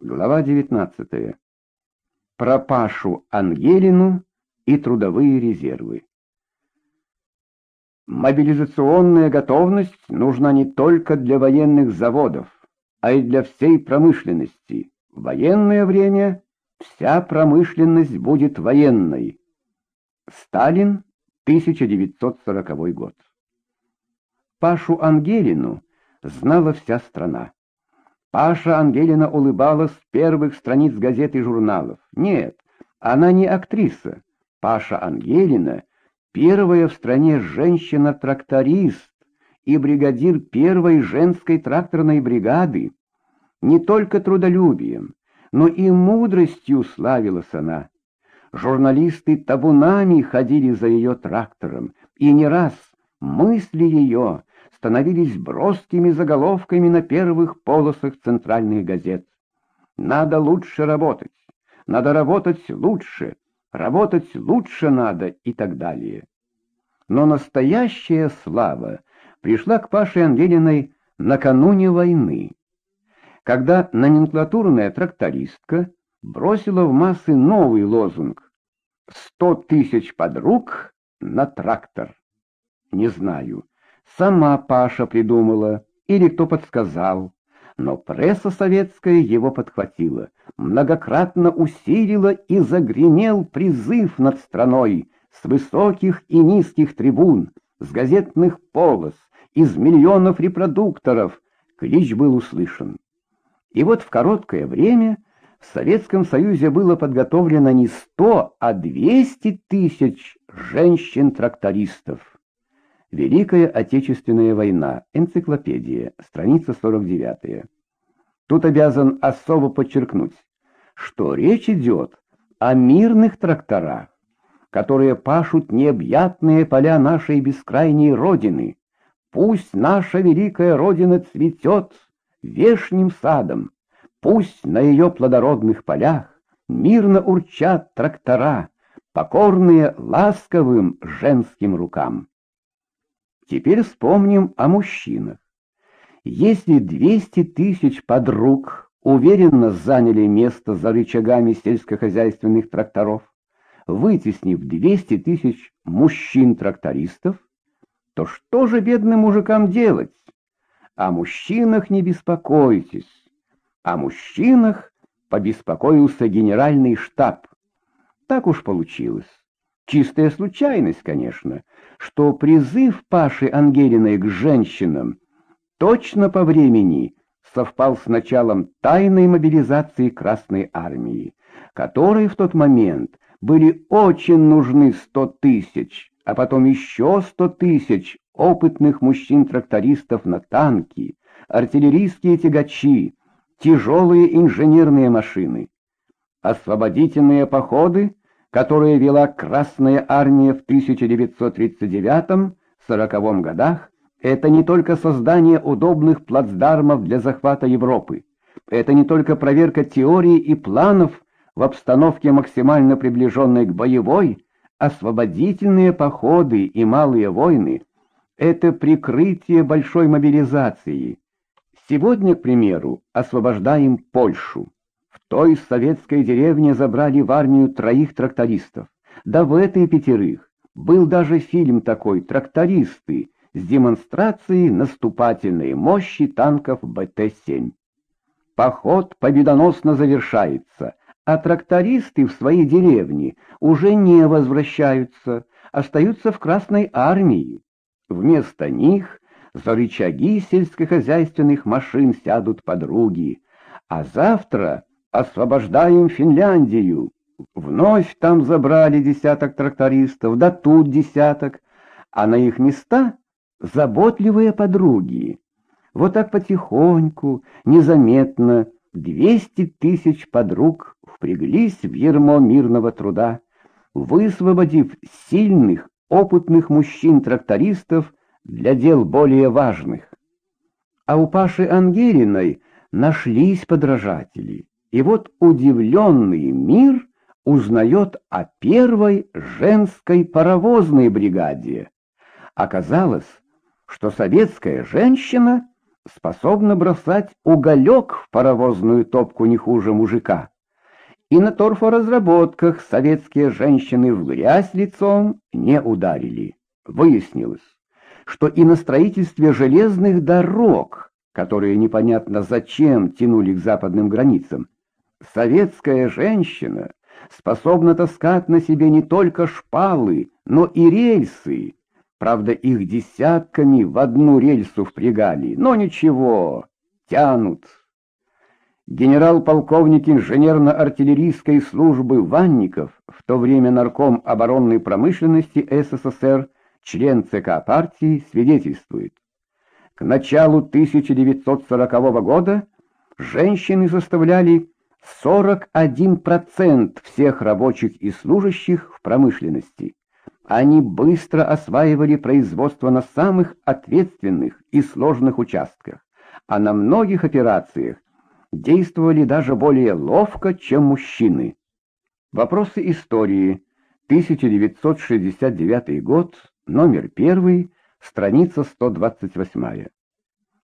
Глава 19. Про Пашу Ангелину и трудовые резервы. Мобилизационная готовность нужна не только для военных заводов, а и для всей промышленности. В военное время вся промышленность будет военной. Сталин, 1940 год. Пашу Ангелину знала вся страна. Паша Ангелина улыбалась с первых страниц газет и журналов. Нет, она не актриса. Паша Ангелина — первая в стране женщина-тракторист и бригадир первой женской тракторной бригады. Не только трудолюбием, но и мудростью славилась она. Журналисты табунами ходили за ее трактором, и не раз мысли ее становились броскими заголовками на первых полосах центральных газет. Надо лучше работать, надо работать лучше, работать лучше надо и так далее. Но настоящая слава пришла к Паше Ангелиной накануне войны, когда номенклатурная трактористка бросила в массы новый лозунг «Сто тысяч подруг на трактор». Не знаю, Сама Паша придумала или кто подсказал, но пресса советская его подхватила, многократно усилила и загремел призыв над страной с высоких и низких трибун, с газетных полос, из миллионов репродукторов. Клич был услышан. И вот в короткое время в Советском Союзе было подготовлено не сто, а двести тысяч женщин-трактористов. Великая Отечественная война. Энциклопедия. Страница 49. Тут обязан особо подчеркнуть, что речь идет о мирных тракторах, которые пашут необъятные поля нашей бескрайней Родины. Пусть наша великая Родина цветет вешним садом, пусть на ее плодородных полях мирно урчат трактора, покорные ласковым женским рукам. Теперь вспомним о мужчинах. Если 200 тысяч подруг уверенно заняли место за рычагами сельскохозяйственных тракторов, вытеснив 200 тысяч мужчин-трактористов, то что же бедным мужикам делать? О мужчинах не беспокойтесь. О мужчинах побеспокоился генеральный штаб. Так уж получилось. Чистая случайность, конечно, что призыв Паши Ангелиной к женщинам точно по времени совпал с началом тайной мобилизации Красной Армии, которой в тот момент были очень нужны сто тысяч, а потом еще сто тысяч опытных мужчин-трактористов на танки, артиллерийские тягачи, тяжелые инженерные машины. Освободительные походы которые вела Красная Армия в 1939-40 годах, это не только создание удобных плацдармов для захвата Европы, это не только проверка теории и планов в обстановке максимально приближенной к боевой, освободительные походы и малые войны — это прикрытие большой мобилизации. Сегодня, к примеру, освобождаем Польшу той советской деревне забрали в армию троих трактористов. Да в этой пятерых был даже фильм такой «Трактористы» с демонстрацией наступательной мощи танков БТ-7. Поход победоносно завершается, а трактористы в своей деревне уже не возвращаются, остаются в Красной армии. Вместо них за рычаги сельскохозяйственных машин сядут подруги, а завтра освобождаем Финляндию. Вновь там забрали десяток трактористов, да тут десяток, а на их места заботливые подруги. Вот так потихоньку, незаметно, двести тысяч подруг впряглись в ермо мирного труда, высвободив сильных, опытных мужчин-трактористов для дел более важных. А у Паши Ангелиной нашлись подражатели. И вот удивленный мир узнает о первой женской паровозной бригаде. Оказалось, что советская женщина способна бросать уголек в паровозную топку не хуже мужика. И на торфоразработках советские женщины в грязь лицом не ударили. Выяснилось, что и на строительстве железных дорог, которые непонятно зачем тянули к западным границам, советская женщина способна таскать на себе не только шпалы, но и рельсы. Правда, их десятками в одну рельсу впрягали, но ничего, тянут. Генерал-полковник инженерно-артиллерийской службы Ванников, в то время нарком оборонной промышленности СССР, член ЦК партии, свидетельствует. К началу 1940 года женщины составляли 41% всех рабочих и служащих в промышленности. Они быстро осваивали производство на самых ответственных и сложных участках, а на многих операциях действовали даже более ловко, чем мужчины. Вопросы истории. 1969 год, номер 1, страница 128.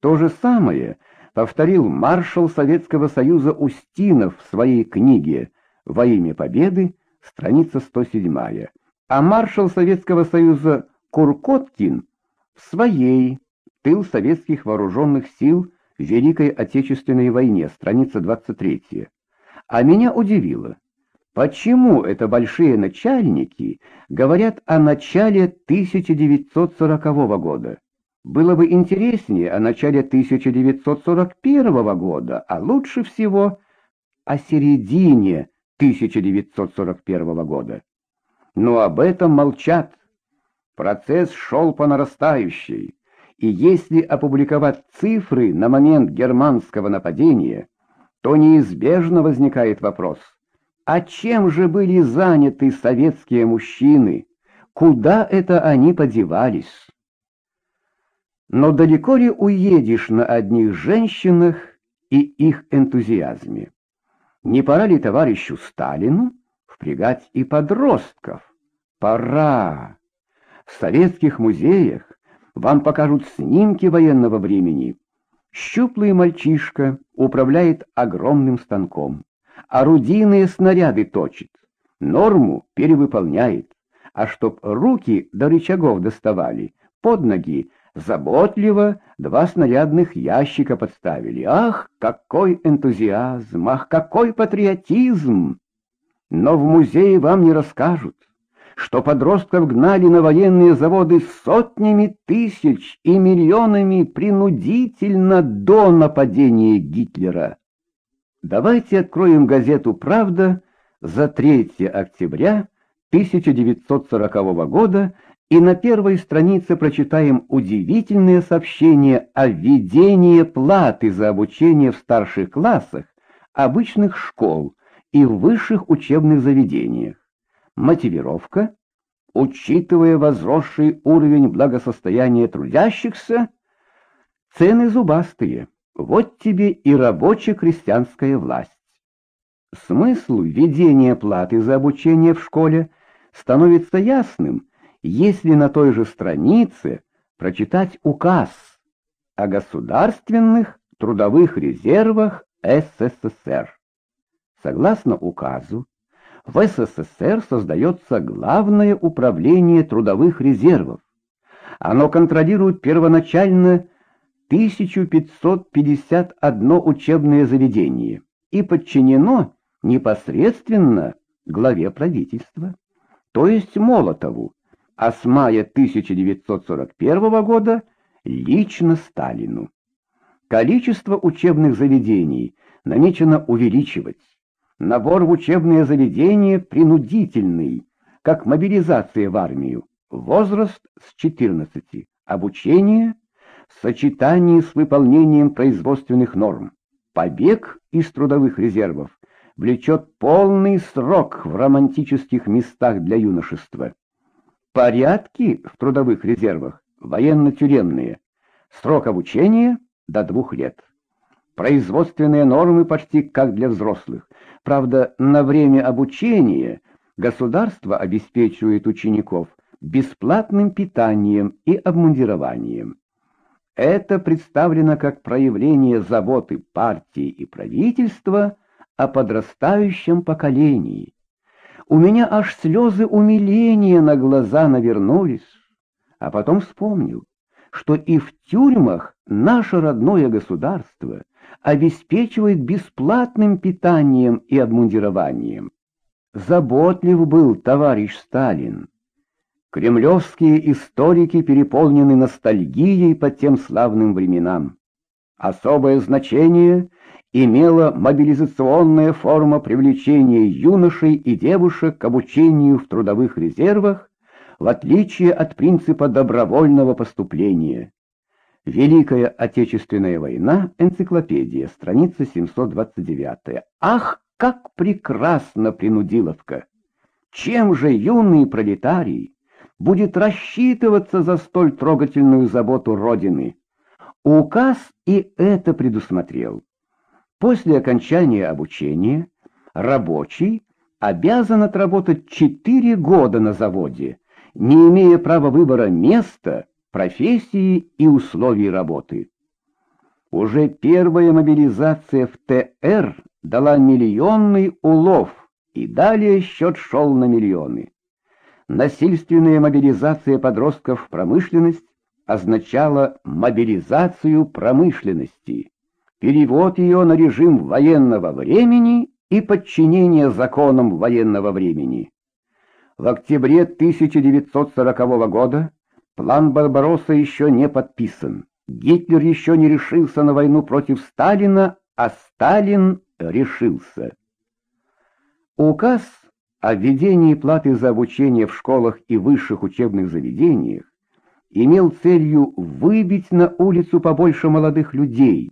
То же самое повторил маршал Советского Союза Устинов в своей книге «Во имя Победы», страница 107, а маршал Советского Союза Куркоткин в своей «Тыл советских вооруженных сил в Великой Отечественной войне», страница 23. А меня удивило, почему это большие начальники говорят о начале 1940 года. Было бы интереснее о начале 1941 года, а лучше всего о середине 1941 года. Но об этом молчат. Процесс шел по нарастающей, и если опубликовать цифры на момент германского нападения, то неизбежно возникает вопрос, а чем же были заняты советские мужчины, куда это они подевались? Но далеко ли уедешь на одних женщинах и их энтузиазме? Не пора ли товарищу Сталину впрягать и подростков? Пора! В советских музеях вам покажут снимки военного времени. Щуплый мальчишка управляет огромным станком, орудийные снаряды точит, норму перевыполняет, а чтоб руки до рычагов доставали, под ноги Заботливо два снарядных ящика подставили. Ах, какой энтузиазм! Ах, какой патриотизм! Но в музее вам не расскажут, что подростков гнали на военные заводы сотнями тысяч и миллионами принудительно до нападения Гитлера. Давайте откроем газету «Правда» за 3 октября 1940 года и на первой странице прочитаем удивительное сообщение о введении платы за обучение в старших классах обычных школ и в высших учебных заведениях. Мотивировка, учитывая возросший уровень благосостояния трудящихся, цены зубастые, вот тебе и рабоче-крестьянская власть. Смысл введения платы за обучение в школе становится ясным, если на той же странице прочитать указ о государственных трудовых резервах СССР. Согласно указу, в СССР создается Главное управление трудовых резервов. Оно контролирует первоначально 1551 учебное заведение и подчинено непосредственно главе правительства, то есть Молотову, а с мая 1941 года лично Сталину. Количество учебных заведений намечено увеличивать. Набор в учебные заведения принудительный, как мобилизация в армию. Возраст с 14. Обучение в сочетании с выполнением производственных норм. Побег из трудовых резервов влечет полный срок в романтических местах для юношества. Порядки в трудовых резервах военно-тюремные. Срок обучения до двух лет. Производственные нормы почти как для взрослых. Правда, на время обучения государство обеспечивает учеников бесплатным питанием и обмундированием. это представлено как проявление заботы партии и правительства о подрастающем поколении. У меня аж слезы умиления на глаза навернулись, а потом вспомнил, что и в тюрьмах наше родное государство обеспечивает бесплатным питанием и обмундированием. Заботлив был товарищ Сталин. Кремлевские историки переполнены ностальгией по тем славным временам. Особое значение имела мобилизационная форма привлечения юношей и девушек к обучению в трудовых резервах, в отличие от принципа добровольного поступления. Великая Отечественная война, энциклопедия, страница 729. Ах, как прекрасна принудиловка! Чем же юный пролетарий будет рассчитываться за столь трогательную заботу Родины. Указ и это предусмотрел. После окончания обучения рабочий обязан отработать 4 года на заводе, не имея права выбора места, профессии и условий работы. Уже первая мобилизация в ТР дала миллионный улов, и далее счет шел на миллионы. Насильственная мобилизация подростков в промышленность означала мобилизацию промышленности, перевод ее на режим военного времени и подчинение законам военного времени. В октябре 1940 года план Барбаросса еще не подписан. Гитлер еще не решился на войну против Сталина, а Сталин решился. Указ о введении платы за обучение в школах и высших учебных заведениях имел целью выбить на улицу побольше молодых людей.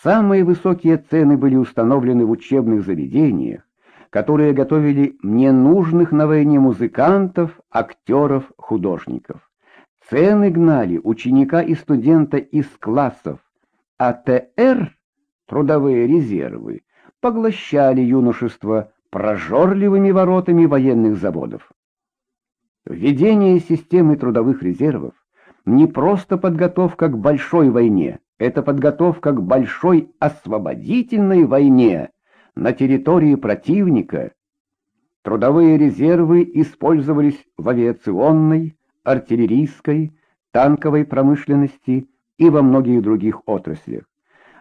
Самые высокие цены были установлены в учебных заведениях, которые готовили ненужных на войне музыкантов, актеров, художников. Цены гнали ученика и студента из классов, а ТР, трудовые резервы, поглощали юношество прожорливыми воротами военных заводов. Введение системы трудовых резервов не просто подготовка к большой войне, это подготовка к большой освободительной войне на территории противника. Трудовые резервы использовались в авиационной, артиллерийской, танковой промышленности и во многих других отраслях.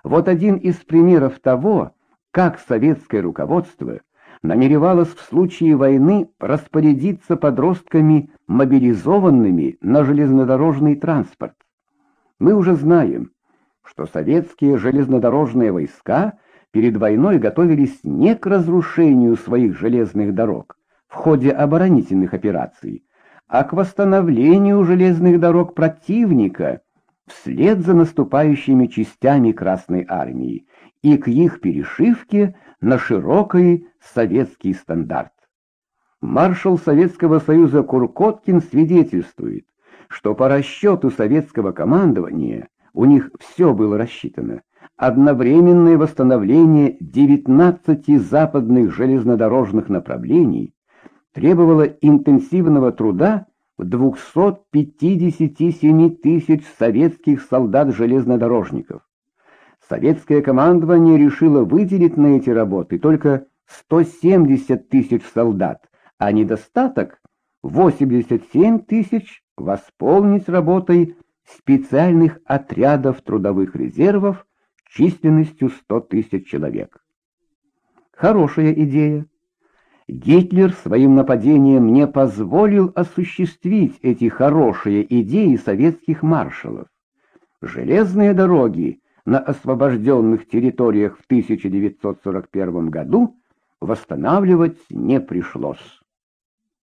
Вот один из примеров того, как советское руководство намеревалась в случае войны распорядиться подростками, мобилизованными на железнодорожный транспорт. Мы уже знаем, что советские железнодорожные войска перед войной готовились не к разрушению своих железных дорог в ходе оборонительных операций, а к восстановлению железных дорог противника вслед за наступающими частями Красной Армии и к их перешивке на широкий советский стандарт. Маршал Советского Союза Куркоткин свидетельствует, что по расчету советского командования у них все было рассчитано. Одновременное восстановление 19 западных железнодорожных направлений требовало интенсивного труда 257 тысяч советских солдат-железнодорожников советское командование решило выделить на эти работы только 170 тысяч солдат, а недостаток 87 тысяч восполнить работой специальных отрядов трудовых резервов численностью 100 тысяч человек. Хорошая идея. Гитлер своим нападением не позволил осуществить эти хорошие идеи советских маршалов. Железные дороги на освобожденных территориях в 1941 году восстанавливать не пришлось.